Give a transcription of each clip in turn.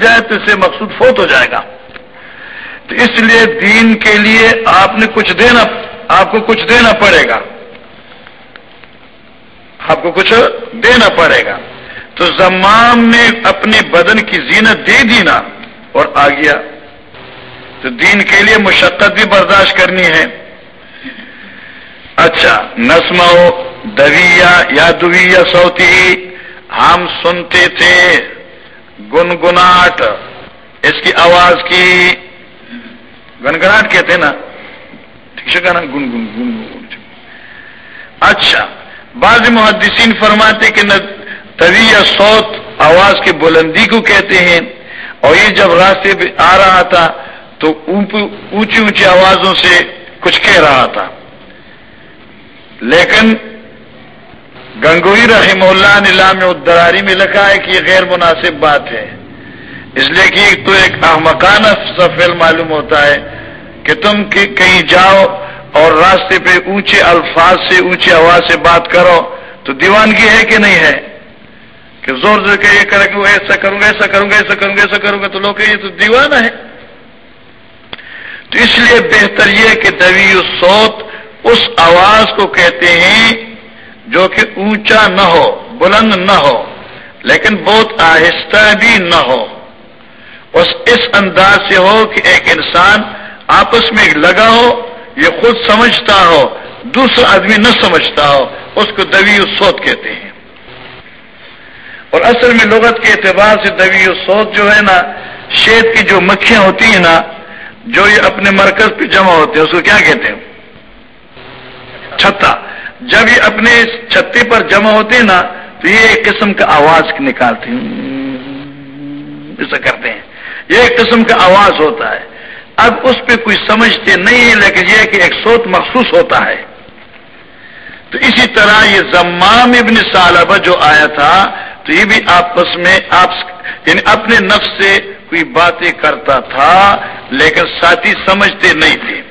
جائے تو اسے مقصود فوت ہو جائے گا۔ تو اس لیے دین کے لیے آپ نے کچھ دینا، آپ کو کچھ دینا پڑے گا۔ آپ کو کچھ دینا پڑے گا۔ تو زمام نے اپنے بدن کی زینت دے دی نا اور آ گیا۔ تو دین کے لیے مشقت بھی برداشت کرنی ہے۔ اچھا نسما دویا یا دویا سوتی ہم سنتے تھے۔ گنگناٹ اس کی آواز کی گنگناٹ کہتے ہیں نا؟ ٹھیک ہے نا؟ گن گن گن اچھا بعض محدثین فرماتے کہ طوی یا سوت آواز کی بلندی کو کہتے ہیں۔ اور یہ جب راستے پہ آ رہا تھا تو اونچی اونچی آوازوں سے کچھ کہہ رہا تھا۔ لیکن گنگوئی رحم اللہ نیلام الدراری میں لکھا ہے کہ یہ غیر مناسب بات ہے۔ اس لیے کہ تو ایک احمقانہ سفیل معلوم ہوتا ہے کہ تم کہیں جاؤ اور راستے پہ اونچے الفاظ سے اونچی آواز سے بات کرو تو دیوانگی ہے کہ نہیں ہے؟ کہ زور زور کے یہ کرے کہ وہ ایسا کروں گا ایسا کروں گا ایسا کروں گا ایسا کروں گا تو لوگ یہ تو دیوانہ ہے۔ تو اس لیے بہتر یہ کہ دوی سوت اس آواز کو کہتے ہیں جو کہ اونچا نہ ہو، بلند نہ ہو، لیکن بہت آہستہ بھی نہ ہو۔ اس اس انداز سے ہو کہ ایک انسان آپس میں لگا ہو، یہ خود سمجھتا ہو، دوسرا آدمی نہ سمجھتا ہو، اس کو دوی سوت کہتے ہیں۔ اور اصل میں لغت کے اعتبار سے دوی سوت جو ہے نا، شید کی جو مکھیاں ہوتی ہیں نا، جو یہ اپنے مرکز پہ جمع ہوتے ہیں، اس کو کیا کہتے ہیں؟ چھتا۔ جب یہ اپنے چھتے پر جمع ہوتے ہیں نا، تو یہ ایک قسم کا آواز نکالتے ہیں۔ ایسا کرتے ہیں۔ یہ ایک قسم کا آواز ہوتا ہے۔ اب اس پہ کوئی سمجھتے نہیں ہے لیکن یہ کہ ایک سوت محسوس ہوتا ہے۔ تو اسی طرح یہ زمام ابن سالبہ جو آیا تھا، تو یہ بھی آپس میں آپ یعنی اپنے نفس سے کوئی باتیں کرتا تھا، لیکن ساتھی سمجھتے نہیں تھے۔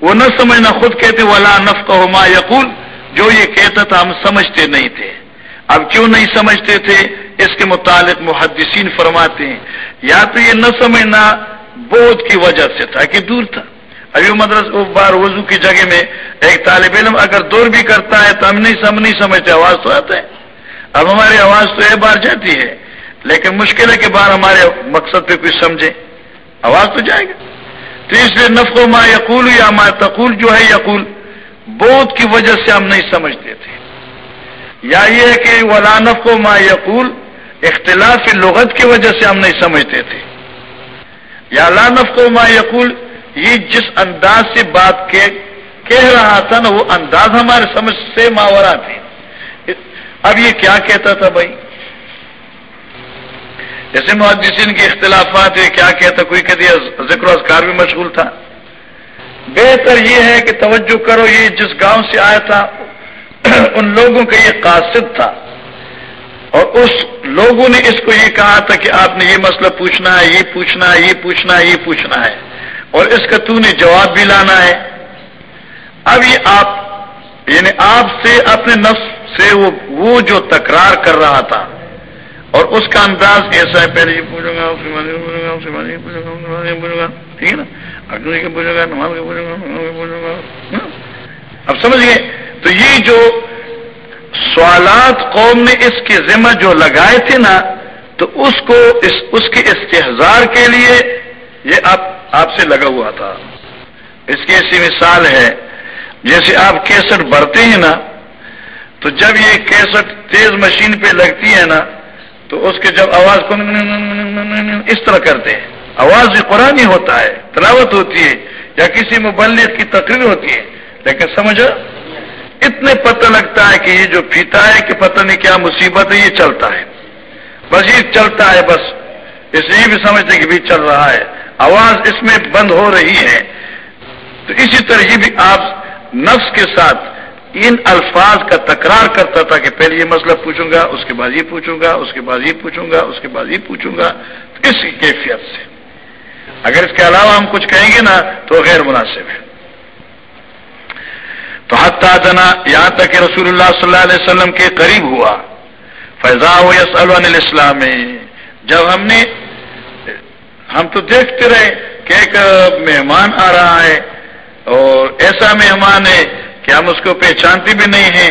وہ نہ سمجھنا خود کہتے ولا نف کا ہوما یقول جو یہ کہتا تھا ہم سمجھتے نہیں تھے۔ اب کیوں نہیں سمجھتے تھے؟ اس کے متعلق محدثین فرماتے ہیں۔ یا تو یہ نہ سمجھنا بودھ کی وجہ سے تھا کہ دور تھا۔ ابھی مدرس بار وضو کی جگہ میں ایک طالب علم اگر دور بھی کرتا ہے تو ہم نہیں سم، نہیں سمجھتے، آواز تو آتا ہے اب ہماری آواز تو ایک بار جاتی ہے، لیکن مشکل ہے کہ بار ہمارے مقصد پہ کچھ سمجھے، آواز تو جائے گا۔ تو اس لیے نفق ما یقول یا ما تقول جو ہے یقول بودھ کی وجہ سے ہم نہیں سمجھتے تھے۔ یا یہ ہے کہ ولا نفق ما یقول، اختلاف لغت کی وجہ سے ہم نہیں سمجھتے تھے۔ یا لا نفق ما یقول، یہ جس انداز سے بات کے کہہ رہا تھا نا، وہ انداز ہمارے سمجھ سے ماورا تھے۔ اب یہ کیا کہتا تھا بھائی؟ جیسے محدثین کے اختلافات ہے کیا کہتا کوئی کہتی ذکر و اذکار بھی مشغول تھا۔ بہتر یہ ہے کہ توجہ کرو، یہ جس گاؤں سے آیا تھا، ان لوگوں کا یہ قاصد تھا۔ اور اس لوگوں نے اس کو یہ کہا تھا کہ آپ نے یہ مسئلہ پوچھنا ہے، یہ پوچھنا ہے، یہ پوچھنا ہے، یہ پوچھنا ہے۔ اور اس کا تو نے جواب بھی لانا ہے۔ اب یہ آپ یعنی آپ سے اپنے نفس سے وہ جو تکرار کر رہا تھا اور اس کا انداز ایسا ہے، پہلے یہ پوچھوں گا اس کے بعد یہ پوچھوں گا اس کے بعد یہ پوچھوں گا اس کے بعد گا، ٹھیک ہے نا؟ اگلے کے پوچھوں گا، نماز کے پوچھوں گا پوچھوں گا ہاں؟ اب سمجھ گئے؟ تو یہ جو سوالات قوم نے اس کے ذمہ جو لگائے تھے نا، تو اس کو اس اس کے استحزار کے لیے یہ آپ آپ سے لگا ہوا تھا۔ اس کی ایسی مثال ہے، جیسے آپ کیسٹ بھرتے ہیں نا، تو جب یہ کیسٹ تیز مشین پہ لگتی ہے نا تو اس کے جب آواز کو اس طرح کرتے ہیں۔ آواز بھی قرآن ہوتا ہے، تلاوت ہوتی ہے، یا کسی مبلغ کی تقریر ہوتی ہے۔ لیکن سمجھو اتنے پتہ لگتا ہے کہ یہ جو پیتا ہے کہ پتہ نہیں کیا مصیبت ہے، یہ چلتا ہے۔ بس یہ چلتا ہے بس۔ اس لیے بھی سمجھتے کہ بھی چل رہا ہے۔ آواز اس میں بند ہو رہی ہے۔ تو اسی طرح یہ بھی آپ نفس کے ساتھ ان الفاظ کا تکرار کرتا تھا کہ پہلے یہ مسئلہ پوچھوں گا، اس کے بعد یہ پوچھوں گا، اس کے بعد یہ پوچھوں گا، اس کے بعد یہ پوچھوں گا۔ اس کیفیت سے۔ اگر اس کے علاوہ ہم کچھ کہیں گے نا تو غیر مناسب ہے۔ تو حتیٰ دنا یہاں تک کہ رسول اللہ صلی اللہ علیہ وسلم کے قریب ہوا۔ فیضا و یس الاسلام جب ہم نے، ہم تو دیکھتے رہے کہ ایک مہمان آ رہا ہے اور ایسا مہمان ہے کہ ہم اس کو پہچانتے بھی نہیں ہیں،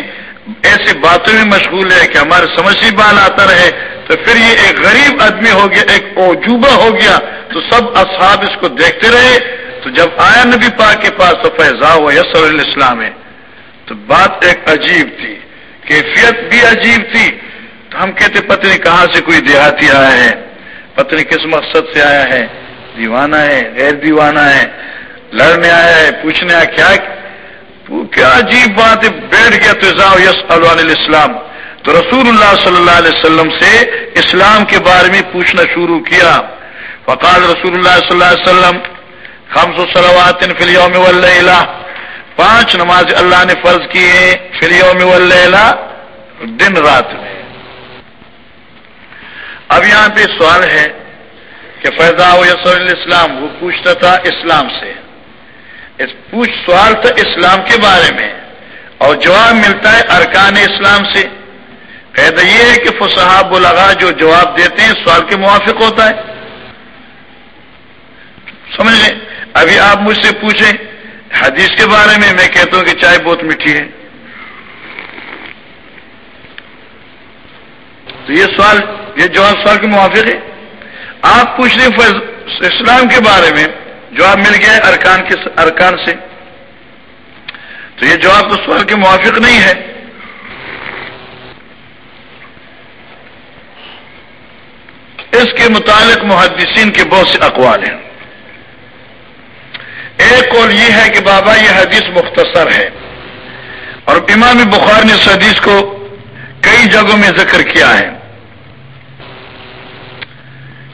ایسی باتوں میں مشغول ہے کہ ہمارے سمجھی بال آتا رہے، تو پھر یہ ایک غریب آدمی ہو گیا، ایک اوجوبہ ہو گیا، تو سب اصحاب اس کو دیکھتے رہے، تو جب آیا نبی پاک کے پاس، تو فیضا ہوا یس الاسلام ہے۔ تو بات ایک عجیب تھی، کیفیت بھی عجیب تھی۔ تو ہم کہتے، پتنی کہاں سے کوئی دیہاتی آیا ہے؟ پتنی کس مقصد سے آیا ہے؟ دیوانہ ہے، غیر دیوانہ ہے، لڑنے آیا ہے، پوچھنے آیا، کیا کیا عجیب بات ہے، بیٹھ گیا تو یس الاسلام۔ تو رسول اللہ صلی اللہ علیہ وسلم سے اسلام کے بارے میں پوچھنا شروع کیا۔ فقال رسول اللہ صلی اللہ علیہ وسلم، خمس و سلوات فلیوم واللیلہ۔ پانچ نماز اللہ نے فرض کی ہیں فلیوم واللیلہ، دن رات میں۔ اب یہاں پہ سوال ہے کہ فیضا و یسر الاسلام، وہ پوچھتا تھا اسلام سے۔ اس پوچھ سوال تھا اسلام کے بارے میں اور جواب ملتا ہے ارکان اسلام سے۔ قید یہ ہے کہ فصحاب لگا جو جواب دیتے ہیں، سوال کے موافق ہوتا ہے۔ سمجھ لیں؟ ابھی آپ مجھ سے پوچھیں، حدیث کے بارے میں میں کہتا ہوں کہ چائے بہت میٹھی ہے۔ تو یہ سوال، یہ جواب سوال کے موافق ہے۔ آپ پوچھ رہے اسلام کے بارے میں جواب مل گیا ارکان کے ارکان سے۔ تو یہ جواب تو سوال کے موافق نہیں ہے۔ اس کے متعلق محدثین کے بہت سے اقوال ہیں۔ ایک قول یہ ہے کہ بابا یہ حدیث مختصر ہے۔ اور امام بخار نے اس حدیث کو کئی جگہوں میں ذکر کیا ہے۔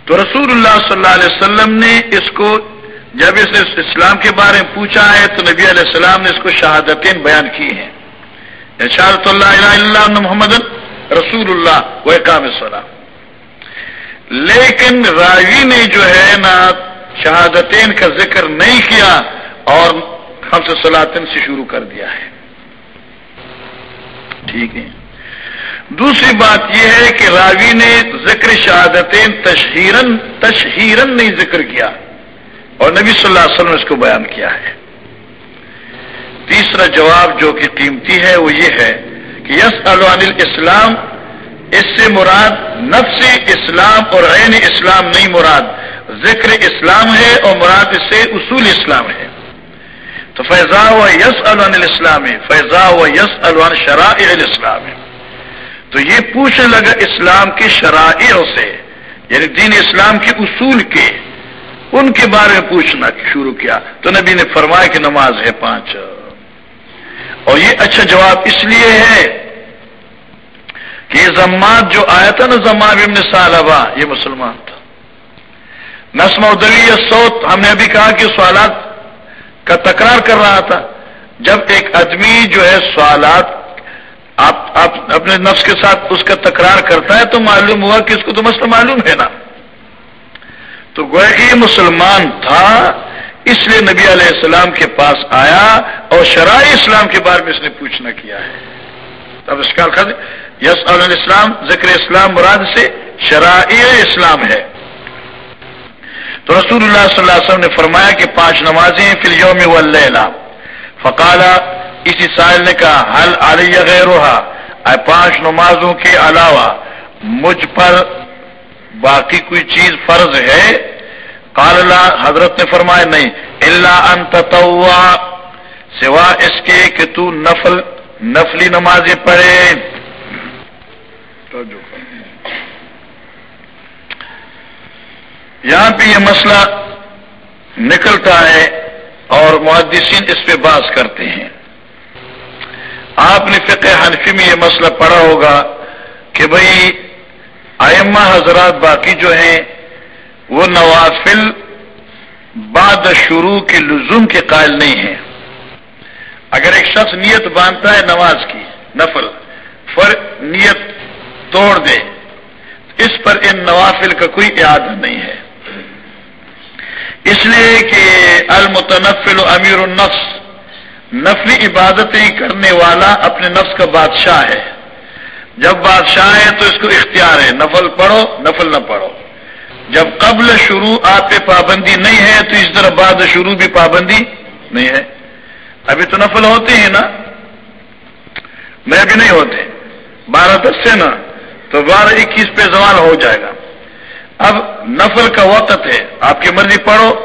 تو رسول اللہ صلی اللہ علیہ وسلم نے اس کو جب اس نے اسلام کے بارے میں پوچھا ہے تو نبی علیہ السلام نے اس کو شہادتیں بیان کی ہیں۔ شہادت اللہ الہ اللہ محمد رسول اللہ و کام السلام لیکن راوی نے جو ہے نا شہادتین کا ذکر نہیں کیا اور ہم سے سلاطن سے شروع کر دیا ہے۔ ٹھیک ہے۔ دوسری بات یہ ہے کہ راوی نے ذکر شہادتین تشہیرن تشہیرن نہیں ذکر کیا۔ اور نبی صلی اللہ علیہ وسلم نے اس کو بیان کیا ہے۔ تیسرا جواب جو کہ قیمتی ہے وہ یہ ہے کہ یس الاسلام، اس سے مراد نفس اسلام اور عین اسلام نہیں مراد۔ ذکر اسلام ہے اور مراد اس سے اصول اسلام ہے۔ تو فیضا و یس الاسلام، فیضا و یس الوان شرائع الاسلام۔ ہے تو یہ پوچھنے لگا اسلام کی شرائع سے یعنی دین اسلام کے اصول کے۔ ان کے بارے میں پوچھنا شروع کیا تو نبی نے فرمایا کہ نماز ہے پانچ۔ اور یہ اچھا جواب اس لیے ہے کہ یہ زمات جو آیا تھا نا زماب ابن صالبہ یہ مسلمان تھا۔ نسم و دلی سوت ہم نے ابھی کہا کہ سوالات کا تکرار کر رہا تھا۔ جب ایک آدمی جو ہے سوالات آپ اپنے نفس کے ساتھ اس کا تکرار کرتا ہے تو معلوم ہوا کہ اس کو تو مسئلہ معلوم ہے نا۔ تو گویا کہ یہ مسلمان تھا، اس لیے نبی علیہ السلام کے پاس آیا اور شرائع اسلام کے بارے میں اس نے پوچھنا کیا ہے۔ اب اس کا یس الاسلام، ذکر اسلام مراد سے شرائع اسلام ہے۔ تو رسول اللہ صلی اللہ علیہ وسلم نے فرمایا کہ پانچ نمازیں فی یوم واللیلہ۔ فقالا اسی سائل نے کہا حل علیہ غیرها اے پانچ نمازوں کے علاوہ مجھ پر باقی کوئی چیز فرض ہے؟ قال اللہ حضرت نے فرمایا نہیں۔ اللہ ان تطوع، سوا اس کے کہ تو نفل، نفلی نمازیں پڑھے۔ یہاں پہ یہ مسئلہ نکلتا ہے اور محدثین اس پہ باز کرتے ہیں۔ آپ نے فقہ حنفی میں یہ مسئلہ پڑھا ہوگا کہ بھائی ائمہ حضرات باقی جو ہیں، وہ نوافل بعد شروع کے لزوم کے قائل نہیں ہیں۔ اگر ایک شخص نیت باندھتا ہے نماز کی، نفل، فر نیت توڑ دے، اس پر ان نوافل کا کوئی اعادہ نہیں ہے۔ اس لیے کہ المتنفل امیر النفس، نفلی عبادتیں کرنے والا اپنے نفس کا بادشاہ ہے۔ جب بادشاہ ہے تو اس کو اختیار ہے، نفل پڑھو، نفل نہ پڑھو۔ جب قبل شروع آپ پہ پابندی نہیں ہے تو اس طرح بعد شروع بھی پابندی نہیں ہے۔ ابھی تو نفل ہوتے ہیں نا؟ میں بھی نہیں ہوتے۔ بارہ دس سے نا، تو بارہ اکیس پہ زوال ہو جائے گا۔ اب نفل کا وقت ہے، آپ کی مرضی پڑھو۔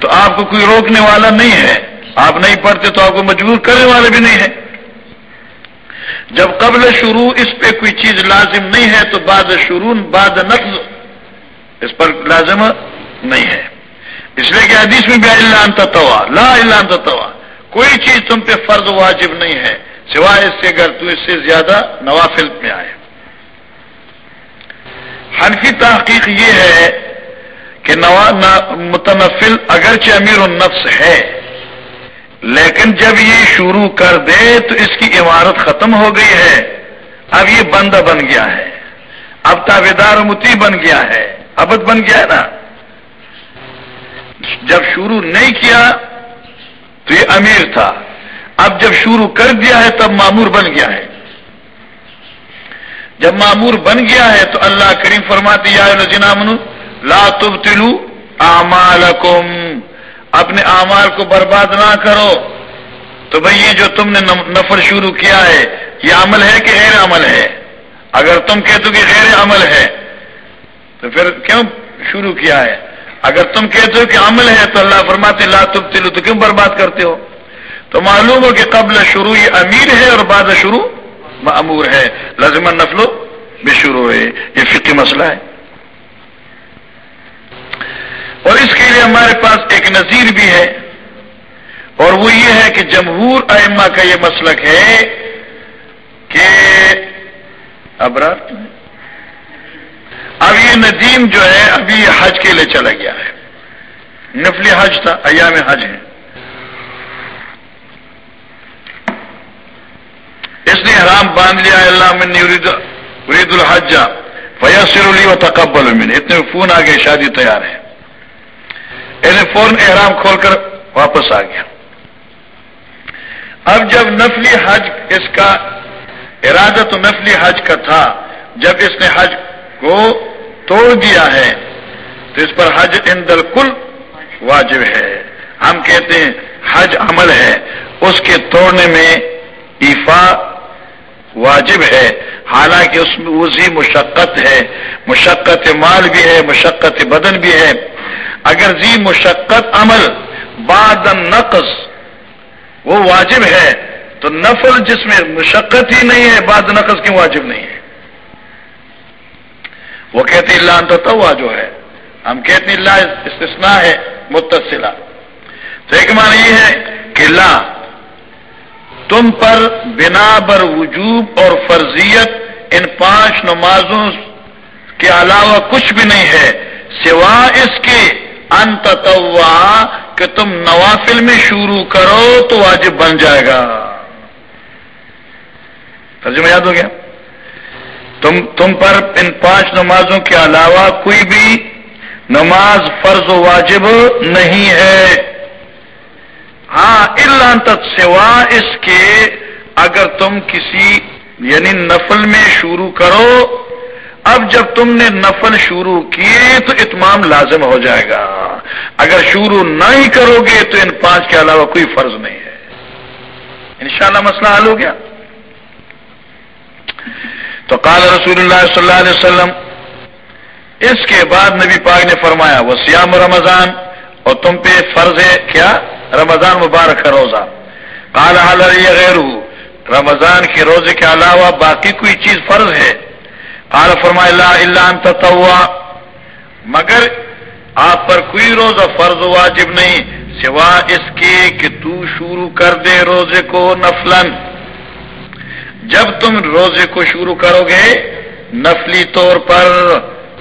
تو آپ کو کوئی روکنے والا نہیں ہے۔ آپ نہیں پڑھتے تو آپ کو مجبور کرنے والے بھی نہیں ہے جب قبل شروع اس پہ کوئی چیز لازم نہیں ہے تو بعد شروع، بعد نفل اس پر لازم نہیں ہے۔ اس لیے کہ حدیث میں بھی اللہ انتوا لا اللہ انتوا کوئی چیز تم پہ فرض واجب نہیں ہے، سوائے اس سے اگر تو اس سے زیادہ نوافل میں آئے۔ حنفی تحقیق یہ ہے کہ متنفل اگرچہ امیر النفس ہے لیکن جب یہ شروع کر دے تو اس کی عمارت ختم ہو گئی ہے۔ اب یہ بندہ بن گیا ہے۔ اب تابے دار متی بن گیا ہے۔ ابد بن گیا ہے نا۔ جب شروع نہیں کیا تو یہ امیر تھا۔ اب جب شروع کر دیا ہے تب معمور بن گیا ہے۔ جب معمور بن گیا ہے تو اللہ کریم فرماتی یا جنامن لا تبتلو اعمالکم۔ اپنے اعمال کو برباد نہ کرو۔ تو بھئی یہ جو تم نے نفر شروع کیا ہے، یہ عمل ہے کہ غیر عمل ہے؟ اگر تم کہتے ہو کہ غیر عمل ہے، تو پھر کیوں شروع کیا ہے؟ اگر تم کہتے ہو کہ عمل ہے، تو اللہ فرماتے، لا تبتلو تو کیوں برباد کرتے ہو؟ تو معلوم ہو کہ قبل شروع یہ امیر ہے اور بعد شروع معمور ہے۔ لازم نفلو بھی شروع ہے۔ یہ فقی مسئلہ ہے۔ اور اس کے لیے ہمارے پاس ایک نظیر بھی ہے۔ اور وہ یہ ہے کہ جمہور ائمہ کا یہ مسلک ہے کہ ابرات اب یہ ندیم جو ہے ابھی حج کے لیے چلا گیا ہے۔ نفلی حج تھا، ایام حج ہے اس نے حرام باندھ لیا، اللہ من ارید الحج فیصر علی و تقبل من اتنے فون آ گئے، شادی تیار ہے۔ انہیں فوراً احرام کھول کر واپس آ گیا۔ اب جب نفلی حج اس کا ارادہ تو نفلی حج کا تھا، جب اس نے حج کو توڑ دیا ہے، تو اس پر حج اندر کل واجب ہے۔ ہم کہتے ہیں حج عمل ہے، اس کے توڑنے میں ایفا واجب ہے۔ حالانکہ اس میں اسی مشقت ہے، مشقت مال بھی ہے، مشقت بدن بھی ہے۔ اگر زی مشقت عمل بعد نقص وہ واجب ہے، تو نفل جس میں مشقت ہی نہیں ہے، بعد نقص کیوں واجب نہیں ہے؟ وہ کہتے اللہ انتوا جو ہے۔ ہم کہتے اللہ استثناء ہے، متصلہ۔ تو ایک معنی یہ ہے کہ لا، تم پر بنا بر وجوب اور فرضیت ان پانچ نمازوں کے علاوہ کچھ بھی نہیں ہے، سوا اس کے انتوا کہ تم نوافل میں شروع کرو تو واجب بن جائے گا۔ ترجمہ یاد ہو گیا؟ تم تم پر ان پانچ نمازوں کے علاوہ کوئی بھی نماز فرض و واجب نہیں ہے۔ ہاں اللہ تک سوا اس کے اگر تم کسی یعنی نفل میں شروع کرو اب جب تم نے نفل شروع کیے تو اتمام لازم ہو جائے گا۔ اگر شروع نہیں کرو گے تو ان پانچ کے علاوہ کوئی فرض نہیں ہے۔ انشاءاللہ مسئلہ حل ہو گیا۔ تو قال رسول اللہ صلی اللہ علیہ وسلم، اس کے بعد نبی پاک نے فرمایا، وہ سیام رمضان اور تم پہ فرض ہے کیا؟ رمضان مبارک کا روزہ۔ قال حال غیر رمضان کے روزے کے علاوہ باقی کوئی چیز فرض ہے؟ قال فرمایا اللہ اللہ انت مگر آپ پر کوئی روزہ فرض واجب نہیں، سوا اس کے کہ تو شروع کر دے روزے کو نفلن جب تم روزے کو شروع کرو گے نفلی طور پر،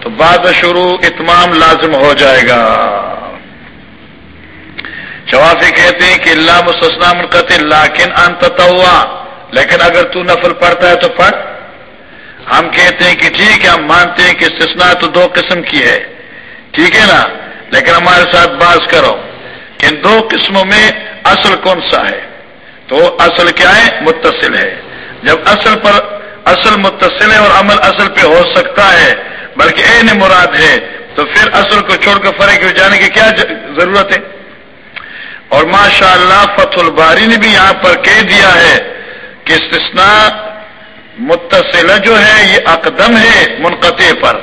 تو بعد شروع اتمام لازم ہو جائے گا۔ شوافی کہتے ہیں کہ اللہ مسنا منقطع لاکن انت لیکن اگر تو نفل پڑھتا ہے تو پڑھ۔ ہم کہتے ہیں کہ ٹھیک ہے، ہم مانتے ہیں کہ سسنا تو دو قسم کی ہے۔ ٹھیک ہے نا؟ لیکن ہمارے ساتھ بات کرو کہ ان دو قسموں میں اصل کون سا ہے؟ تو اصل کیا ہے؟ متصل ہے۔ جب اصل پر اصل متصل ہے اور عمل اصل پہ ہو سکتا ہے، بلکہ اے مراد ہے، تو پھر اصل کو چھوڑ کر فرق ہو جانے کی کیا ضرورت ہے؟ اور ماشاء اللہ فتح الباری نے بھی یہاں پر کہہ دیا ہے کہ استثناء متصلہ جو ہے، یہ اقدم ہے منقطع پر۔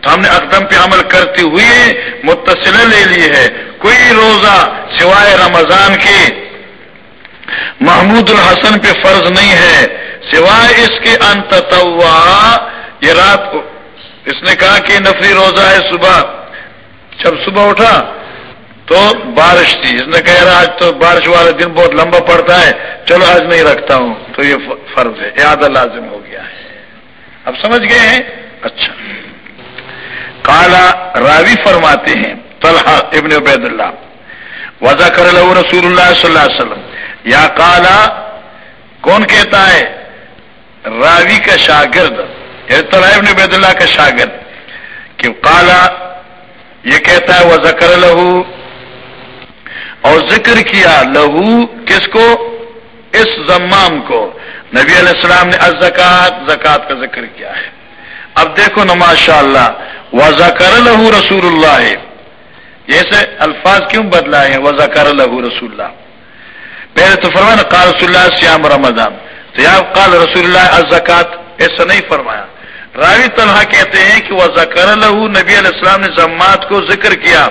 تو ہم نے اقدم پہ عمل کرتے ہوئے متصلہ لے لی ہے۔ کوئی روزہ سوائے رمضان کے محمود الحسن پہ فرض نہیں ہے۔ سوائے اس کے انت یہ رات کو اس نے کہا کہ نفری روزہ ہے صبح۔ جب صبح اٹھا تو بارش تھی۔ اس نے کہہ رہا آج تو بارش والا دن بہت لمبا پڑتا ہے۔ چلو، آج نہیں رکھتا ہوں۔ تو یہ فرض ہے۔ یاد لازم ہو گیا ہے۔ اب سمجھ گئے ہیں؟ اچھا۔ کالا راوی فرماتے ہیں، طلحہ ابن عبید اللہ وضا کر رسول اللہ صلی اللہ علیہ وسلم۔ یا کالا کون کہتا ہے؟ راوی کا شاگرد یعنی طلحہ ابن عبید اللہ کا شاگرد۔ کہ کالا یہ کہتا ہے وہ زکر لہو اور ذکر کیا لہو کس کو؟ اس زمام کو۔ نبی علیہ السلام نے ازکات زکات کا ذکر کیا ہے۔ اب دیکھو نا ماشاء اللہ وضا کر لہو رسول اللہ یہ الفاظ کیوں بدلا ہے وضا کر لہو رسول اللہ پہلے تو فرمایا، قال رسول اللہ سیام رمضان۔ تو یا قال رسول اللہ ازکات ایسا نہیں فرمایا۔ راوی طلحہ کہتے ہیں کہ وہ زکر لہو، نبی علیہ السلام نے زمات کو ذکر کیا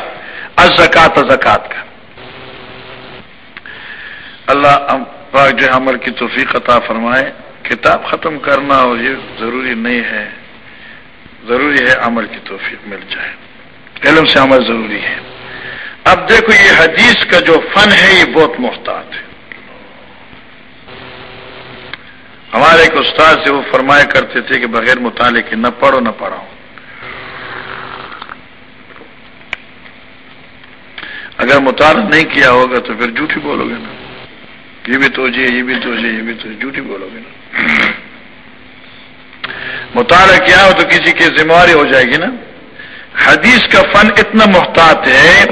ازکات زکات کا۔ اللہ پاک جو عمل کی توفیق عطا فرمائے۔ کتاب ختم کرنا اور یہ ضروری نہیں ہے۔ ضروری ہے عمل کی توفیق مل جائے۔ علم سے عمل ضروری ہے۔ اب دیکھو یہ حدیث کا جو فن ہے، یہ بہت محتاط ہے۔ ہمارے ایک استاد سے وہ فرمایا کرتے تھے کہ بغیر مطالعے کے نہ پڑھو، نہ پڑھاؤ۔ اگر مطالعہ نہیں کیا ہوگا تو پھر جھوٹی بولو گے نا۔ یہ بھی تو جی یہ بھی تو جی یہ بھی تو جی جھوٹی بولو گے نا۔ مطالعہ کیا ہو تو کسی کی ذمہ داری ہو جائے گی نا۔ حدیث کا فن اتنا محتاط ہے۔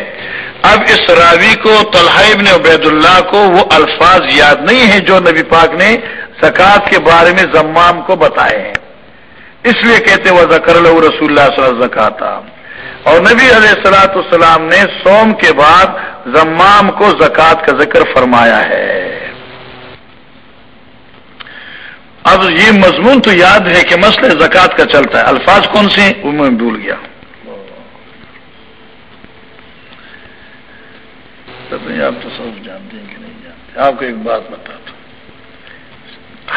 اب اس راوی کو، طلحہ نے عبید اللہ کو وہ الفاظ یاد نہیں ہیں جو نبی پاک نے زکات کے بارے میں زمام کو بتائے ہیں۔ اس لیے کہتے وہ زکر رسول اللہ صلی اللہ زکاتا اور نبی علیہ السلاۃ السلام نے سوم کے بعد زمام کو زکات کا ذکر فرمایا ہے۔ اب یہ مضمون تو یاد ہے کہ مسئلہ زکات کا چلتا ہے۔ الفاظ کون سے وہ میں بھول گیا۔ آپ تو سب جانتے ہیں کہ نہیں جانتے۔ آپ کو ایک بات بتاتا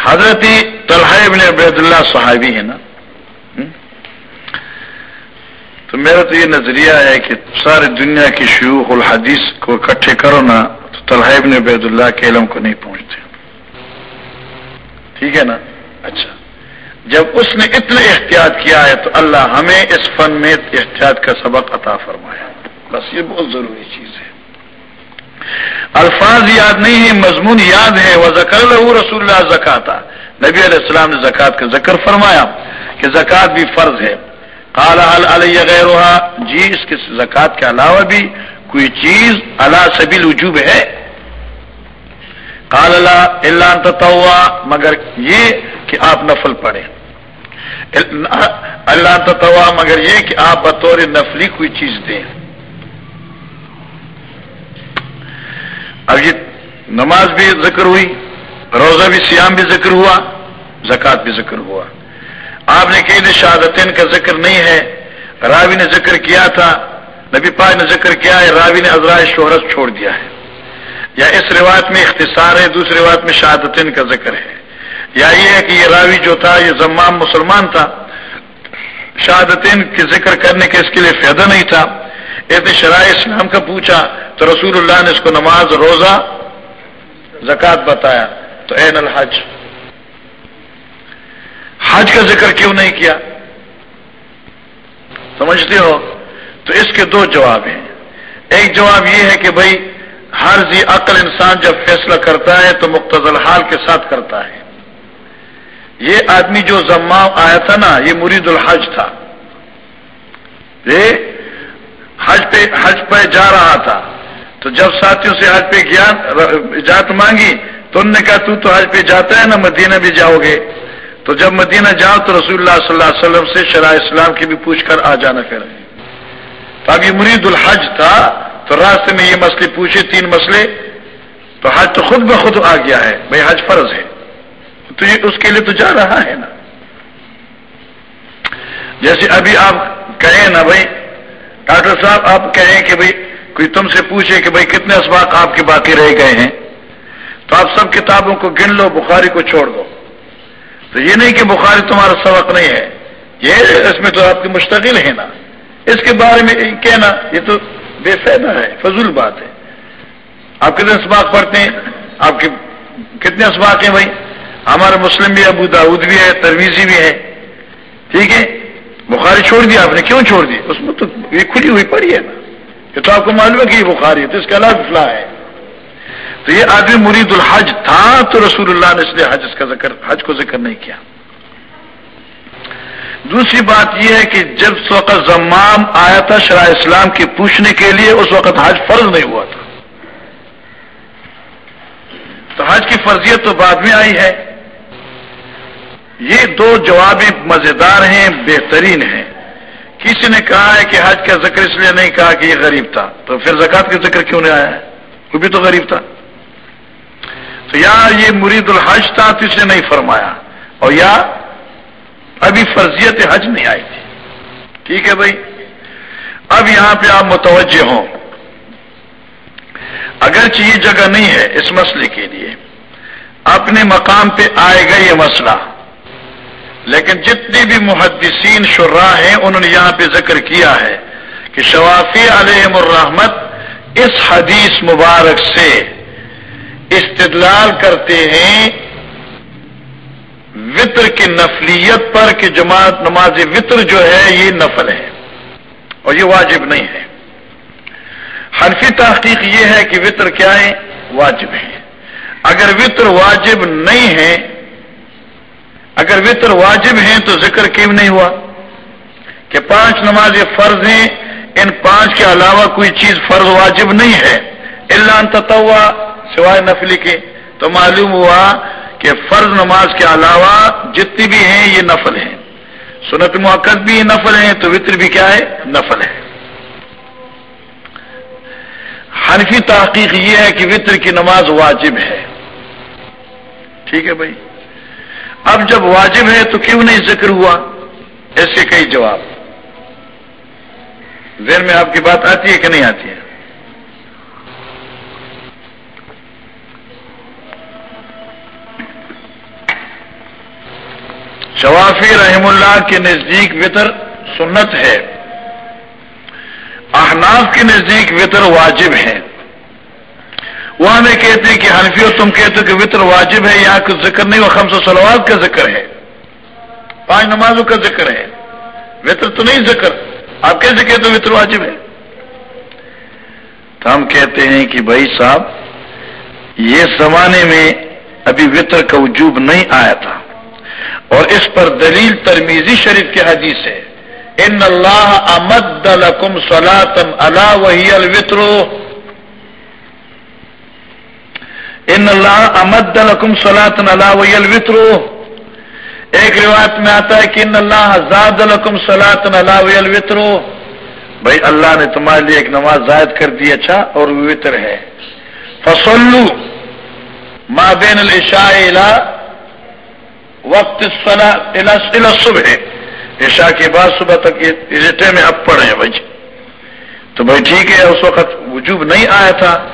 حضرت طلحہ ابن عبید اللہ صحابی ہے نا؟ تو میرا تو یہ نظریہ ہے کہ ساری دنیا کی شیوخ الحدیث کو اکٹھے کرو نا، تو طلحہ ابن عبید اللہ کے علم کو نہیں پہنچتے ٹھیک ہے نا؟ اچھا۔ جب اس نے اتنا احتیاط کیا ہے تو اللہ ہمیں اس فن میں احتیاط کا سبق عطا فرمایا۔ بس یہ بہت ضروری چیز ہے۔ الفاظ یاد نہیں ہے مضمون یاد ہے وہ زکر رسول اللہ زکاتا نبی علیہ السلام نے زکات کا ذکر فرمایا کہ زکات بھی فرض ہے۔ کالا علیہ غیر جی اس کے زکات کے علاوہ بھی کوئی چیز اللہ سبیل وجوب ہے؟ کال اللہ اللہ مگر یہ کہ آپ نفل پڑھیں۔ اللہ توا، مگر یہ کہ آپ بطور نفلی کوئی چیز دیں۔ اب یہ نماز بھی ذکر ہوئی، روزہ بھی، سیام بھی ذکر ہوا، زکوٰۃ بھی ذکر ہوا۔ آپ نے کہ شہادتین کا ذکر نہیں ہے، راوی نے ذکر کیا تھا، نبی پاک نے ذکر کیا ہے، راوی نے ازرائے شہرت چھوڑ دیا ہے۔ یا اس روایت میں اختصار ہے، دوسری روایت میں شہادتین کا ذکر ہے۔ یا یہ ہے کہ یہ راوی جو تھا، یہ زمام مسلمان تھا، شہادتین کے ذکر کرنے کے اس کے لیے فائدہ نہیں تھا۔ ایسے شرائع اسلام کا پوچھا تو رسول اللہ نے اس کو نماز، روزہ زکات بتایا۔ تو این الحج حج کا ذکر کیوں نہیں کیا؟ سمجھتے ہو؟ تو اس کے دو جواب ہیں۔ ایک جواب یہ ہے کہ بھائی ہر زی عقل انسان جب فیصلہ کرتا ہے تو مقتض حال کے ساتھ کرتا ہے۔ یہ آدمی جو زما آیا تھا نا، یہ مرید الحج تھا۔ یہ حج پہ حج پہ جا رہا تھا۔ تو جب ساتھیوں سے حج پہ گیا، اجازت مانگی، تو انہوں نے کہا، تو تو حج پہ جاتا ہے نا، مدینہ بھی جاؤ گے۔ تو جب مدینہ جاؤ تو رسول اللہ صلی اللہ علیہ وسلم سے شرح اسلام کی بھی پوچھ کر آ جانا پھر تو اب یہ مرید الحج تھا تو راستے میں یہ مسئلے پوچھے، تین مسئلے، تو حج تو خود بخود آ گیا ہے، بھائی حج فرض ہے۔ تو یہ اس کے لیے تو جا رہا ہے نا۔ جیسے ابھی آپ کہیں نا بھائی، ڈاکٹر صاحب، آپ کہیں کہ بھائی، کوئی تم سے پوچھے کہ بھائی کتنے اسباق آپ کے باقی رہ گئے ہیں؟ تو آپ سب کتابوں کو گن لو، بخاری کو چھوڑ دو۔ تو یہ نہیں کہ بخاری تمہارا سبق نہیں ہے، یہ اس میں تو آپ کی مشتقل ہے نا۔ اس کے بارے میں کہنا، یہ تو بے فائدہ ہے، فضول بات ہے۔ آپ کتنے اسباق پڑھتے ہیں؟ آپ کے کتنے اسباق ہیں بھائی؟ ہمارا مسلم بھی ابو داود بھی ہے ترویزی بھی ہے ٹھیک ہے؟ بخاری چھوڑ دیا آپ نے، کیوں چھوڑ دی؟ اس میں تو یہ کھلی ہوئی پڑی ہے نا۔ یہ تو آپ کو معلوم ہے کہ یہ بخاری ہے، تو اس کا الگ فلاح ہے۔ تو یہ آدمی مرید الحج تھا تو رسول اللہ نے اس لیے حج کا ذکر، حج کو ذکر نہیں کیا۔ دوسری بات یہ ہے کہ جب اس وقت زمام آیا تھا شرح اسلام کی پوچھنے کے لیے، اس وقت حج فرض نہیں ہوا تھا۔ تو حج کی فرضیت تو بعد میں آئی ہے۔ یہ دو جواب مزیدار ہیں، بہترین ہیں۔ کسی نے کہا ہے کہ حج کا ذکر اس لیے نہیں کہا کہ یہ غریب تھا۔ تو پھر زکات کا ذکر کیوں نہیں آیا؟ ہے وہ بھی تو غریب تھا۔ تو یا یہ مرید الحج تھا تو اس نے نہیں فرمایا۔ اور یا ابھی فرضیت حج نہیں آئی تھی۔ ٹھیک ہے بھائی؟ اب یہاں پہ آپ متوجہ ہوں۔ اگرچہ یہ جگہ نہیں ہے اس مسئلے کے لیے۔ اپنے مقام پہ آئے گا یہ مسئلہ۔ لیکن جتنے بھی محدثین شراہ ہیں، انہوں نے یہاں پہ ذکر کیا ہے کہ شوافی علیہم الرحمت اس حدیث مبارک سے استدلال کرتے ہیں وطر کی نفلیت پر کہ جماعت نماز وطر جو ہے یہ نفل ہے اور یہ واجب نہیں ہے۔ حنفی تحقیق یہ ہے کہ وطر کیا ہے؟ واجب ہے۔ اگر وطر واجب نہیں ہے، اگر وطر واجب ہیں تو ذکر کیوں نہیں ہوا؟ کہ پانچ نماز فرض ہیں، ان پانچ کے علاوہ کوئی چیز فرض واجب نہیں ہے۔ اللہ تتوا سوائے نفلی کے۔ تو معلوم ہوا کہ فرض نماز کے علاوہ جتنی بھی ہیں یہ نفل ہیں۔ سنت موقع بھی نفل ہیں تو وطر بھی کیا ہے؟ نفل ہے۔ حنفی تحقیق یہ ہے کہ وطر کی نماز واجب ہے۔ ٹھیک ہے بھائی۔ اب جب واجب ہے تو کیوں نہیں ذکر ہوا؟ ایسے کئی جواب۔ ذہن میں آپ کی بات آتی ہے کہ نہیں آتی ہے؟ شوافی رحم اللہ کے نزدیک وطر سنت ہے۔ احناف کے نزدیک وطر واجب ہے وہ ہمیں کہتے ہیں کہ حنفی اور تم کہتے ہو کہ وطر واجب ہے، یہاں کا ذکر نہیں، وہ خمس و سلوات کا ذکر ہے۔ پانچ نمازوں کا ذکر ہے۔ وطر تو نہیں ذکر۔ آپ کیسے کہتے ہو وطر واجب ہے؟ تو ہم کہتے ہیں کہ بھائی صاحب، یہ زمانے میں ابھی وطر کا وجوب نہیں آیا تھا۔ اور اس پر دلیل ترمیزی شریف کی حدیث ہے۔ ان اللہ امد لکم سلاطم اللہ وحی الوطرو ان اللہ امد لکم سلاطن اللہ وحی الوطرو ایک روایت میں آتا ہے کہ ان اللہ زاد لکم سلاطن اللہ وحی الوطرو بھائی اللہ نے تمہارے لیے ایک نماز زائد کر دی اچھا اور وطر ہے۔ فصلو ما بین العشاء الى وقت صبح عشاء کے بعد صبح تک یہ میں اب پڑھے ہیں بھائی جی۔ تو بھائی ٹھیک ہے، اس وقت وجوب نہیں آیا تھا،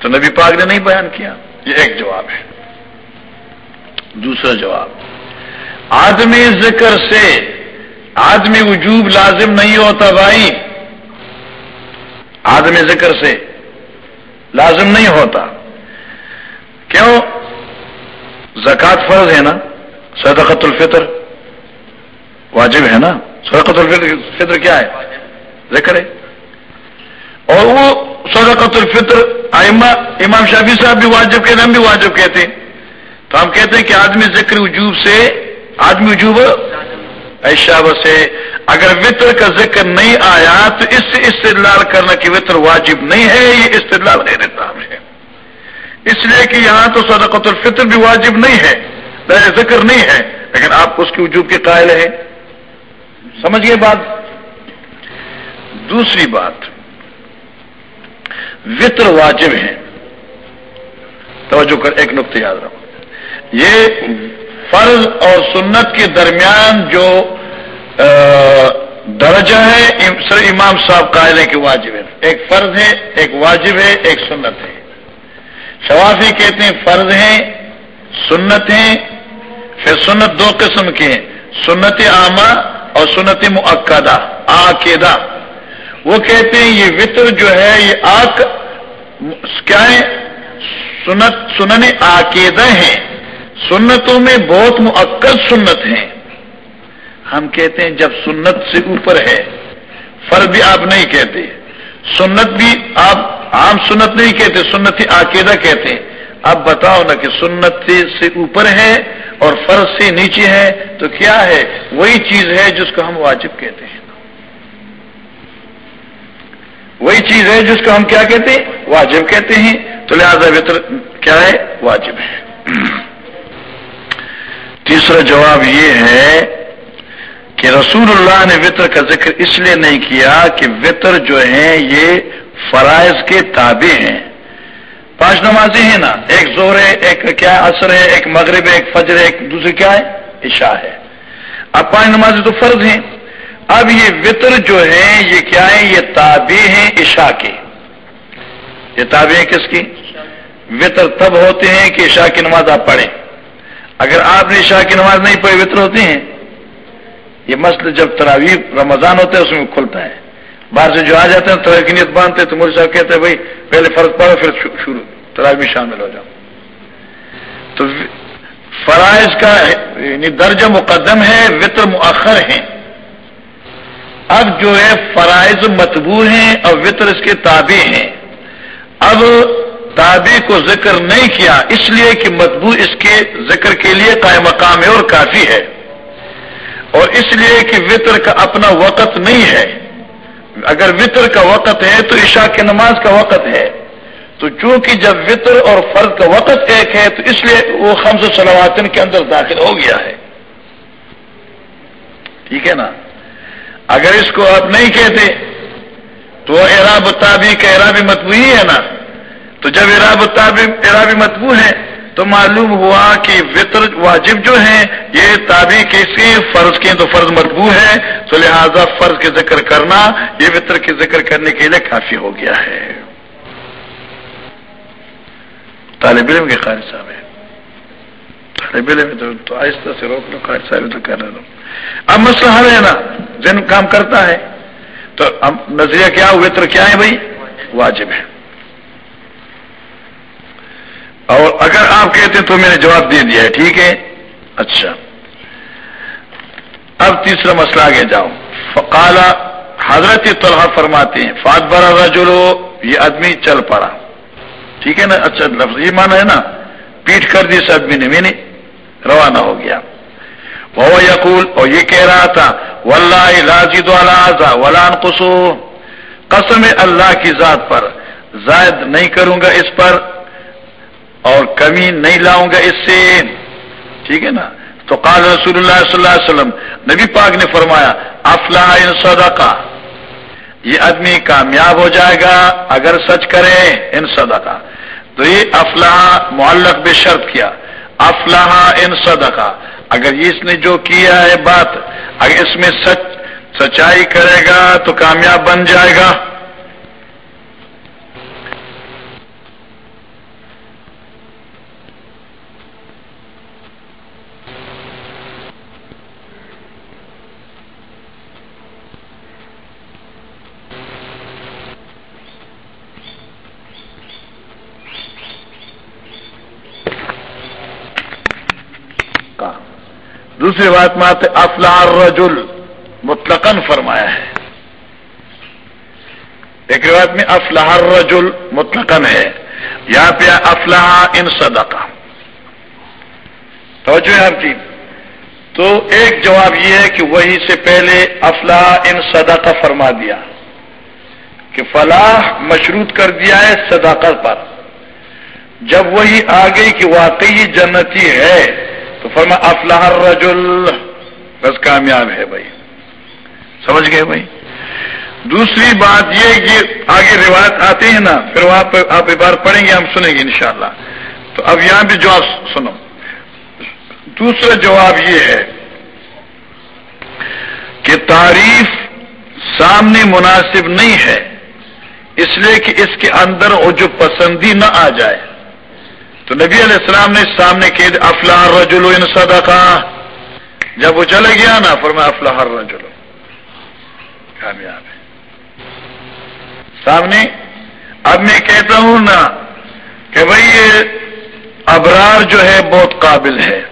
تو نبی پاک نے نہیں بیان کیا۔ یہ ایک جواب ہے۔ دوسرا جواب، آدمی ذکر سے آدمی وجوب لازم نہیں ہوتا بھائی۔ آدمی ذکر سے لازم نہیں ہوتا۔ کیوں؟ زکات فرض ہے نا۔ صدقت الفطر. واجب ہے نا؟ صدقت الفطر فطر کیا ہے؟ ذکر ہے. اور وہ صدقت الفطر آئمہ امام شافی صاحب بھی واجب کہتے ہم بھی واجب کہتے ہیں. تو ہم کہتے ہیں کہ آدمی ذکر وجوب سے، آدمی وجوب ایشا سے، اگر وطر کا ذکر نہیں آیا تو اس سے استدلال کرنا کہ وطر واجب نہیں ہے، یہ استدلال غیر نام ہے اس لیے کہ یہاں تو صدقت الفطر بھی واجب نہیں ہے۔ ذکر نہیں ہے، لیکن آپ اس کی وجوب کے قائل ہیں۔ سمجھ گئے بات۔ دوسری بات، وطر واجب ہے۔ توجہ کر، ایک نقطہ یاد رکھو۔ یہ فرض اور سنت کے درمیان جو درجہ ہے سر امام صاحب قائل ہے کہ واجب ہے۔ ایک فرض ہے، ایک واجب ہے، ایک سنت ہے۔ شوافی کہتے ہیں فرض ہیں سنتیں، پھر سنت دو قسم کے ہیں، سنت عامہ اور سنت معقدہ آقیدہ وہ کہتے ہیں یہ وطر جو ہے، یہ آک کیا ہے؟ سنت، سنن عقیدہ ہیں۔ سنتوں میں بہت معقد سنت ہیں۔ ہم کہتے ہیں جب سنت سے اوپر ہے فرض بھی آپ نہیں کہتے۔ سنت بھی آپ عام سنت نہیں کہتے، سنت عقیدہ کہتے ہیں۔ اب بتاؤ نا کہ سنت سے اوپر ہے اور فرض سے نیچے ہے، تو کیا ہے؟ وہی چیز ہے جس کو ہم واجب کہتے ہیں۔ وہی چیز ہے جس کو ہم کیا کہتے ہیں؟ واجب کہتے ہیں۔ تو لہٰذا وطر کیا ہے؟ واجب ہے۔ تیسرا جواب یہ ہے کہ رسول اللہ نے وطر کا ذکر اس لیے نہیں کیا کہ وطر جو ہیں یہ فرائض کے تابع ہیں۔ پانچ نمازیں ہیں نا، ایک زور ہے، ایک کیا اثر ہے، ایک مغرب ہے، ایک فجر ہے، ایک دوسری کیا ہے؟ عشاء ہے۔ اب پانچ نمازیں تو فرض ہیں۔ اب یہ وطر جو ہے یہ کیا ہے یہ تابع ہیں عشاء کے۔ یہ تابع ہیں کس کی؟ وطر تب ہوتے ہیں کہ عشاء کی نماز آپ پڑھیں۔ اگر آپ نے عشاء کی نماز نہیں پڑھی، وطر ہوتے ہیں۔ یہ مسئلہ جب تراویح رمضان ہوتا ہے، اس میں کھلتا ہے۔ باہر سے جو آ جاتے ہیں کی نیت باندھتے ہیں، تو مجھے صاحب کہتے ہیں، بھائی، پہلے فرض پڑھو، پھر شروع تراوی میں شامل ہو جاؤ تو فرائض کا یعنی درجہ مقدم ہے، وطر مؤخر ہیں۔ اب جو ہے فرائض متبو ہیں اور وطر اس کے تابع ہیں۔ اب تابع کو ذکر نہیں کیا، اس لیے کہ متبو اس کے ذکر کے لیے قائم مقام ہے اور کافی ہے۔ اور اس لیے کہ وطر کا اپنا وقت نہیں ہے۔ اگر وطر کا وقت ہے تو عشاء کی نماز کا وقت ہے۔ تو چونکہ جب وطر اور فرض کا وقت ایک ہے، تو اس لیے وہ خمس سلواتن کے اندر داخل ہو گیا ہے۔ ٹھیک ہے نا؟ اگر اس کو آپ نہیں کہتے، تو اعراب تابی کا اعرابی متبو ہی ہے نا؟ تو جب اعراب تابی اعرابی متبو ہے، تو معلوم ہوا کہ وطر واجب جو ہیں، یہ تابی کیسے فرض کے تو فرض متبو ہے۔ تو لہذا فرض کے ذکر کرنا، یہ وطر کے ذکر کرنے کے لیے کافی ہو گیا ہے۔ طالب علم کے خارج صاحب ہے طالب علم تو آہستہ سے روک لو خارج صاحب تو کر رہے اب مسئلہ حل ہے نا۔ جن کام کرتا ہے۔ تو اب نظریہ کیا وطر کیا ہے بھائی؟ واجب ہے۔ اور اگر آپ کہتے تو میں نے جواب دے دیا ہے، ٹھیک ہے؟ اچھا۔ اب تیسرا مسئلہ آگے جاؤ۔ فقالا، حضرت طلحہ فرماتے ہیں فات برا رجلو، یہ آدمی چل پڑا۔ ٹھیک ہے نا؟ اچھا لفظ یہ مانا ہے نا، پیٹ کر دی اس آدمی نے میں نے روانہ ہو گیا۔ وہ یقول، اور یہ کہہ رہا تھا ولان قسو قسم اللہ کی ذات پر زائد نہیں کروں گا اس پر، اور کمی نہیں لاؤں گا اس سے۔ ٹھیک ہے نا؟ تو قال رسول اللہ صلی اللہ علیہ وسلم، نبی پاک نے فرمایا افلاح ان صدقہ۔ یہ آدمی کامیاب ہو جائے گا اگر سچ کرے ان صدقہ۔ تو یہ افلاح معلق بے شرط کیا۔ افلاح ان صدقہ۔ اگر اس نے جو کیا ہے بات، اگر اس میں سچ سچائی کرے گا تو کامیاب بن جائے گا۔ دوسری بات میں آتے افلاح رجل مطلقاً فرمایا ہے۔ ایک روایت میں افلاح رجل مطلقاً ہے۔ یہاں پہ افلاح ان صدقہ۔ توجہ ہے آپ تو ایک جواب یہ ہے کہ وہی سے پہلے افلاح ان صدقہ فرما دیا۔ کہ فلاح مشروط کر دیا ہے صداقت پر۔ جب وہی آ گئی کہ واقعی جنتی ہے فرما افلاح الرجل. بس کامیاب ہے بھائی۔ سمجھ گئے بھائی؟ دوسری بات یہ کہ آگے روایت آتے ہیں نا، پھر وہاں آپ آپ بار پڑھیں گے، ہم سنیں گے انشاءاللہ۔ تو اب یہاں بھی جواب سنو۔ دوسرا جواب یہ ہے کہ تعریف سامنے مناسب نہیں ہے، اس لیے کہ اس کے اندر وہ جو پسندی نہ آ جائے۔ تو نبی علیہ السلام نے سامنے کہ افلاح رجلو ان صدقہ جب وہ چلے گیا نا پھر میں افلاح رجلو کامیاب ہے۔ سامنے، اب میں کہتا ہوں نا کہ بھائی، یہ ابرار جو ہے، بہت قابل ہے۔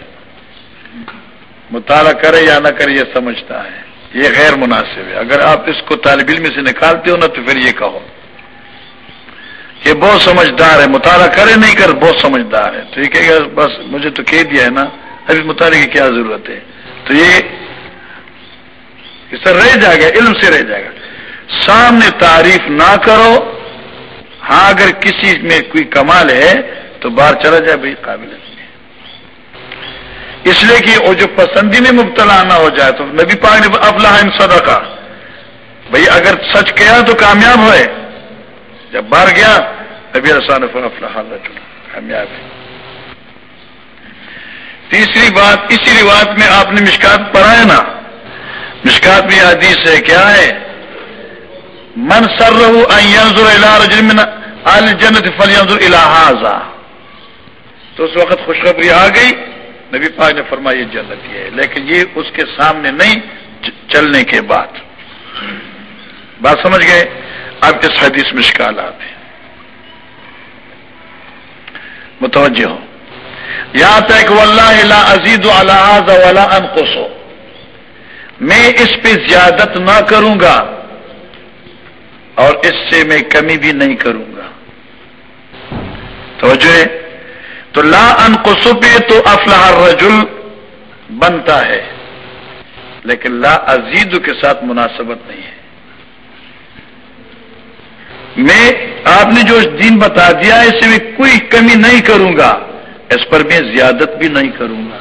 مطالعہ کرے یا نہ کرے، یہ سمجھتا ہے۔ یہ غیر مناسب ہے۔ اگر آپ اس کو طالب علم سے نکالتے ہو نا، تو پھر یہ کہو۔ یہ بہت سمجھدار ہے، مطالعہ کرے نہیں کر، بہت سمجھدار ہے۔ تو یہ کہ بس مجھے تو کہہ دیا ہے نا، ابھی مطالعے کی کیا ضرورت ہے؟ تو یہ سر رہ جائے گا، علم سے رہ جائے گا۔ سامنے تعریف نہ کرو ہاں اگر کسی میں کوئی کمال ہے تو باہر چلا جائے، بھائی قابل اس لیے کہ وہ جو پسندی میں مبتلا نہ ہو جائے، تو نبی پاک نے افلاح ان صدا کا بھائی، اگر سچ کیا تو کامیاب ہوئے۔ جب باہر گیا، نبی رسان افلاح کامیاب ہے تیسری بات، اسی روایت میں آپ نے مشکات پڑھا ہے نا۔ مشکات میں حدیث ہے، کیا ہے؟ من سر رہو جنت فل الحاظ تو اس وقت خوشخبری آ گئی، نبی پاک نے فرمایا، یہ جنت ہے۔ لیکن یہ اس کے سامنے نہیں، چلنے کے بعد۔ بات سمجھ گئے؟ اب اس حدیث میں شکالات ہیں۔ متوجہ ہو۔ یہاں تک لا عزیز والا انقصو میں اس پہ زیادت نہ کروں گا اور اس سے میں کمی بھی نہیں کروں گا۔ توجہ۔ تو لا ان پہ تو افلاح رجل بنتا ہے، لیکن لا عزیز کے ساتھ مناسبت نہیں ہے۔ میں آپ نے جو دین بتا دیا، اس میں کوئی کمی نہیں کروں گا۔ اس پر میں زیادت بھی نہیں کروں گا۔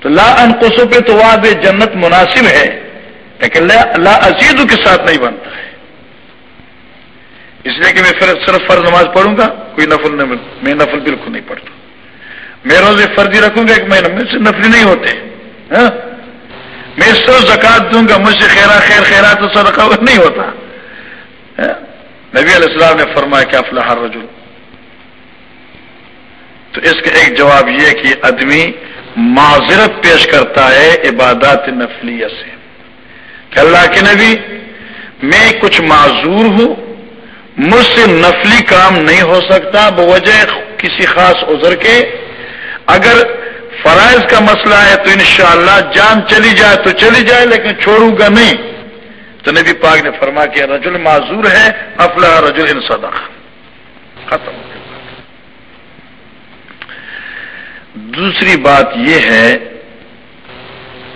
تو لا ان پہ تو وہاں جنت مناسب ہے، لیکن لا عزیز کے ساتھ نہیں بنتا ہے۔ اس لیے کہ میں صرف فرض نماز پڑھوں گا، کوئی نفل نہیں میں نفل بالکل نہیں پڑھتا۔ میں روزے فرضی رکھوں گا، ایک مہینہ سے نفلی نہیں ہوتے۔ ہاں؟ میں سب زکات دوں گا، مجھ سے خیرا خیر خیرا تو صدقہ نہیں ہوتا۔ ہاں؟ نبی علیہ السلام نے فرمایا کہ افلاح رجل تو اس کا ایک جواب یہ کہ آدمی معذرت پیش کرتا ہے عبادات نفلیہ سے. کہ اللہ کے نبی میں کچھ معذور ہوں، مجھ سے نفلی کام نہیں ہو سکتا، بوجہ کسی خاص عذر کے. اگر فرائض کا مسئلہ ہے تو انشاءاللہ جان چلی جائے تو چلی جائے، لیکن چھوڑوں گا نہیں. تو نبی پاک نے فرما کیا، رجل معذور ہے، افلا رجل ان صدق۔ ختم۔ دوسری بات یہ ہے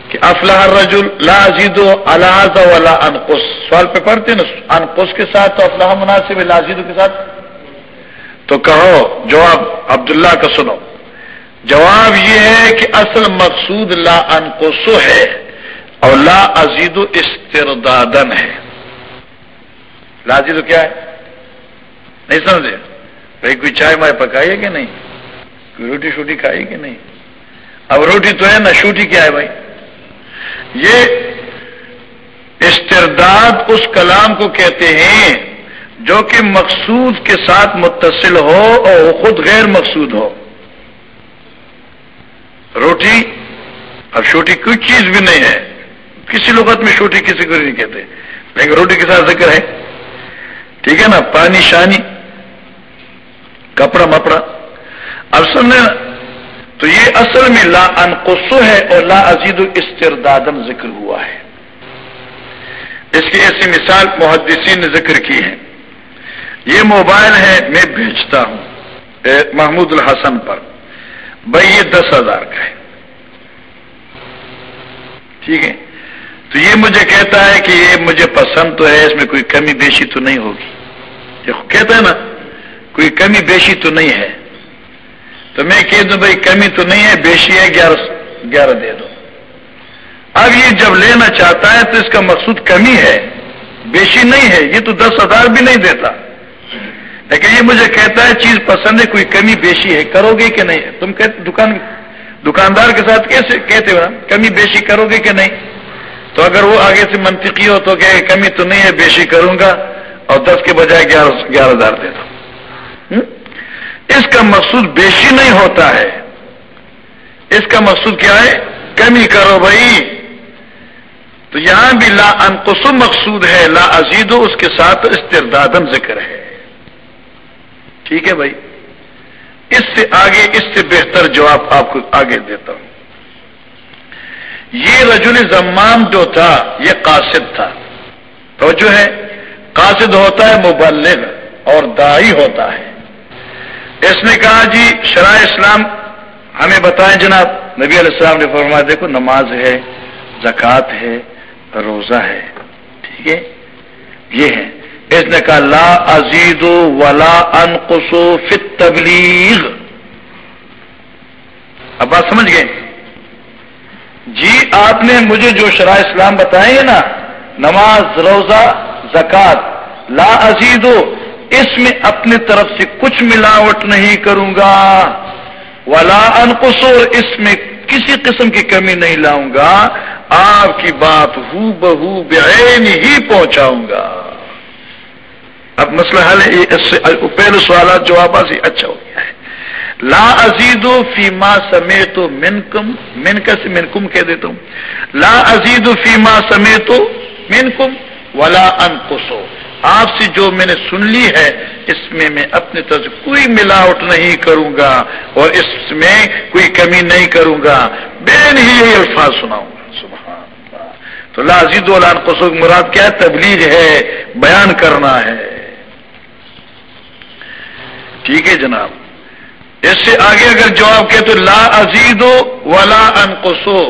کہ افلاح رجل لا ازید الحاظ ولا انقص۔ سوال پہ پڑھتے نا، انقص کے ساتھ تو افلاح مناسب ہے لازید کے ساتھ؟ تو کہو، جواب عبداللہ کا سنو۔ جواب یہ ہے کہ اصل مقصود لا انقص ہے۔ اور لا ازید استردادن ہے۔ لازید کیا ہے؟ نہیں سمجھے؟ بھائی کوئی چائے مائے پکائی ہے کہ نہیں؟ کوئی روٹی شوٹی کھائی کہ نہیں؟ اب روٹی تو ہے نا، شوٹی کیا ہے بھائی؟ یہ استرداد اس کلام کو کہتے ہیں جو کہ مقصود کے ساتھ متصل ہو اور خود غیر مقصود ہو۔ روٹی، اب چھوٹی کوئی چیز بھی نہیں ہے۔ کسی لغت میں چھوٹی کسی کو نہیں کہتے۔ لیکن روٹی کے ساتھ ذکر ہے۔ ٹھیک ہے نا؟ پانی شانی، کپڑا مپڑا۔ اب سمجھے تو یہ اصل میں لا انقصو ہے اور لا عزید استردادن ذکر ہوا ہے۔ اس کی ایسی مثال محدثین نے ذکر کی ہے۔ یہ موبائل ہے، میں بیچتا ہوں۔ محمود الحسن پر۔ بھائی، یہ دس ہزار کا ہے۔ ٹھیک ہے؟ تو یہ مجھے کہتا ہے کہ یہ مجھے پسند تو ہے، اس میں کوئی کمی بیشی تو نہیں ہوگی۔ یہ کہتا ہے نا، کوئی کمی بیشی تو نہیں ہے۔ تو میں کہہ دوں بھائی، کمی تو نہیں ہے، بیشی ہے، گیارہ گیارہ دے دو۔ اب یہ جب لینا چاہتا ہے تو اس کا مقصود کمی ہے، بیشی نہیں ہے۔ یہ تو دس ہزار بھی نہیں دیتا۔ لیکن یہ مجھے کہتا ہے، چیز پسند ہے، کوئی کمی بیشی ہے، کرو گے کہ نہیں؟ تم کہتے، دکان، دکاندار کے ساتھ کیسے کہتے ہو؟ کمی بیشی کرو گے کہ نہیں؟ تو اگر وہ آگے سے منطقی ہو تو کہ کمی تو نہیں ہے بیشی کروں گا، اور دس کے بجائے گیارہ گیارہ ہزار دے دو اس کا مقصود بیشی نہیں ہوتا ہے۔ اس کا مقصود کیا ہے؟ کمی کرو بھائی۔ تو یہاں بھی لا انقسم مقصود ہے، لا عزید اس کے ساتھ استردادن ذکر ہے۔ ٹھیک ہے بھائی۔ اس سے آگے، اس سے بہتر جواب آپ کو آگے دیتا ہوں۔ یہ رجل زمام جو تھا، یہ قاصد تھا۔ تو جو ہے، قاصد ہوتا ہے، مبلغ اور دائی ہوتا ہے۔ اس نے کہا جی شرح اسلام ہمیں بتائیں جناب۔ نبی علیہ السلام نے فرمایا، دیکھو، نماز ہے، زکوٰۃ ہے، روزہ ہے۔ ٹھیک ہے؟ یہ ہے۔ اس نے کہا، لا عزیز ولا انقصو فت تبلیغ اب بات سمجھ گئے؟ جی آپ نے مجھے جو شرح اسلام بتائے ہیں نا، نماز، روزہ، زکات، لا عزیز اس میں اپنے طرف سے کچھ ملاوٹ نہیں کروں گا۔ ولا انقصور اس میں کسی قسم کی کمی نہیں لاؤں گا۔ آپ کی بات ہو بہو بین ہی پہنچاؤں گا۔ اب مسئلہ حل ہے پہلے سوالات جواب سے اچھا ہو گیا ہے۔ لا عزید فیما سمیت منکم، من کا سے منکم کہہ دیتا ہوں، لا عزید فیما سمیت منکم ولا انقصو۔ آپ سے جو میں نے سن لی ہے، اس میں میں اپنے طرف سے کوئی ملاوٹ نہیں کروں گا اور اس میں کوئی کمی نہیں کروں گا بین ہی یہی الفاظ سناؤں۔ گا سبحان تو لازید علان قصو مراد کیا ہے؟ تبلیغ ہے، بیان کرنا ہے۔ ٹھیک ہے جناب۔ اس سے آگے اگر جواب کہ تو لا عزید ولا انقصو،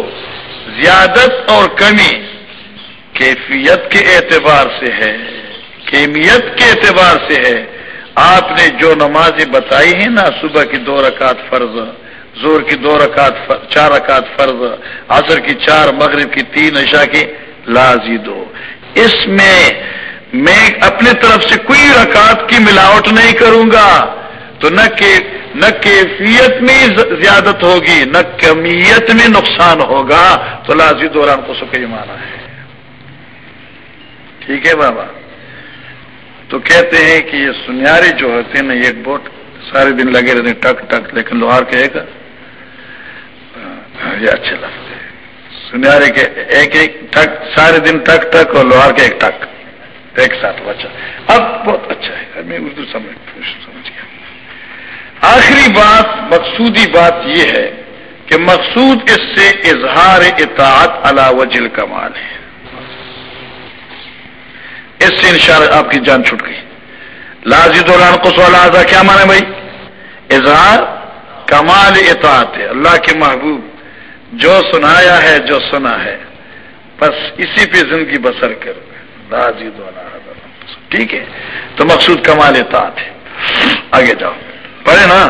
زیادت اور کمی کیفیت کے اعتبار سے ہے، کیمیت کے اعتبار سے ہے۔ آپ نے جو نمازیں بتائی ہیں نا، صبح کی دو رکعت فرض زور کی دو رکعت چار رکعت فرض، عصر کی چار، مغرب کی تین، عشاء کی لازی دو اس میں میں اپنے طرف سے کوئی رکعت کی ملاوٹ نہیں کروں گا۔ تو نہ کہ نہ کیفیت میں زیادت ہوگی، نہ کمیت میں نقصان ہوگا، تو لازی دوران کو سکے مانا ہے۔ ٹھیک ہے بابا؟ تو کہتے ہیں کہ یہ سنیارے جو ہوتے ہیں نا ایک بوٹ سارے دن لگے رہتے ہیں، ٹک ٹک، لیکن لوہار کے ایک یہ اچھے لفظ ہے سنیارے کے ایک ایک ٹک، سارے دن ٹک ٹک اور لوہار کے ایک ٹک، ایک ساتھ بچا۔ اب بہت اچھا ہے۔ میں اردو سمجھ سمجھ گیا۔ آخری بات، مقصودی بات یہ ہے کہ مقصود اس سے اظہار اطاعت علا وجل کمال ہے۔ اس سے انشاءاللہ آپ کی جان چھٹ گئی۔ لازی دوران کو سوال کیا مانے بھائی؟ اظہار، کمال اطاعت ہے۔ اللہ کے محبوب، جو سنایا ہے، جو سنا ہے۔ بس اسی پہ زندگی بسر کر۔ لازی ٹھیک ہے؟ تو مقصود کمال اطاعت ہے۔ آگے جاؤ۔ پڑھے نا۔